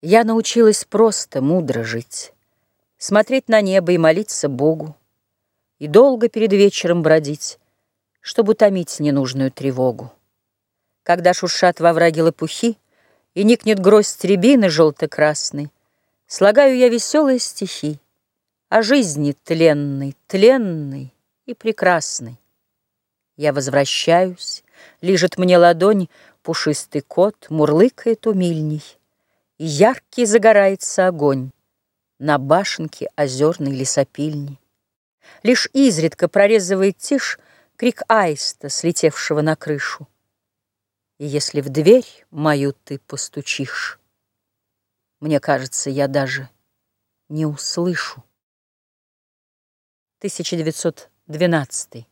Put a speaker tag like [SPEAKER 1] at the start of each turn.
[SPEAKER 1] Я научилась просто, мудро жить, Смотреть на небо и молиться Богу, И долго перед вечером бродить, Чтобы утомить ненужную тревогу. Когда шуршат во враге лопухи И никнет гроздь рябины желто-красной, Слагаю я веселые стихи О жизни тленной, тленной и прекрасной. Я возвращаюсь, лижет мне ладонь Пушистый кот, мурлыкает умильней яркий загорается огонь На башенке озерной лесопильни. Лишь изредка прорезывает тишь Крик аиста, слетевшего на крышу. И если в дверь мою ты постучишь, Мне кажется, я даже не услышу. 1912